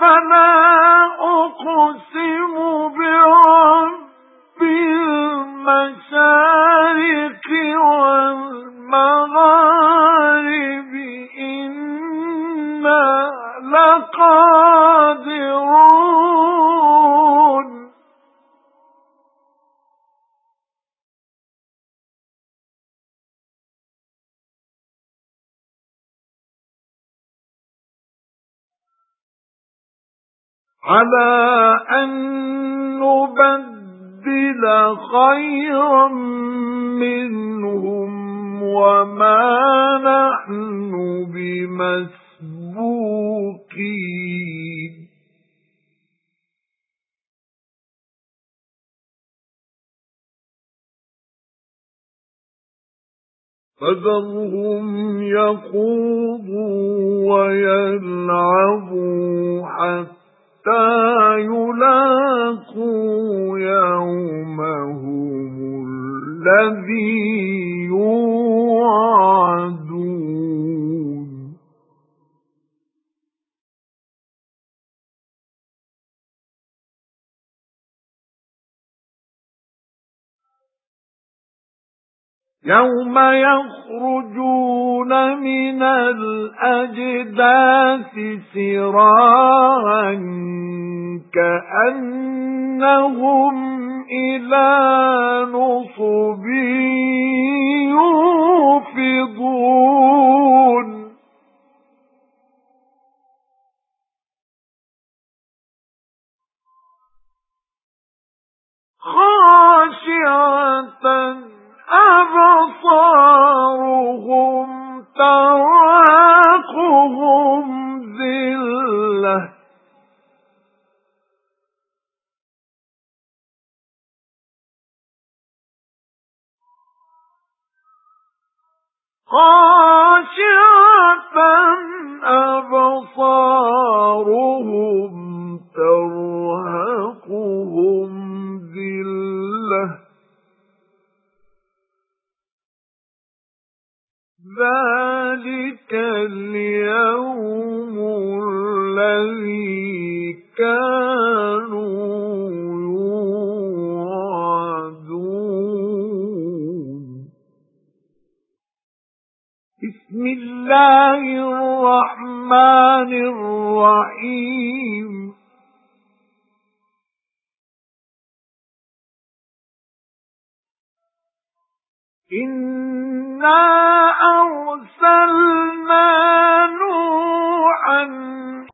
فَلَا أُقْسِمُ بِرَبِّ عَلَى أَن نُبَدِّلَ خَيْرًا مِنْهُمْ وَمَا نَحْنُ بِمَسْبُوقِينَ. فَذَرْهُمْ يَخُوضُوا وَيَلْعَبُوا حَتَّى حَتَّى يُلاقُوا يَوْمَهُمُ الَّذِي يُوعَدُونَ يَوْمَ يَخْرُجُونَ مِنَ الْأَجْدَاثِ سِرَاعًا كَأَنَّهُمْ إِلَى نُصُبٍ يُوفِضُونَ. خَاشِعَةً أَبْصَارُهُمْ تَرْهَقُهُمْ ذِلَّةٌ. خاشعة أبصارهم ذلك اليوم الذي كانوا بسم الله الرحمن الرحيم. إِنَّا فَ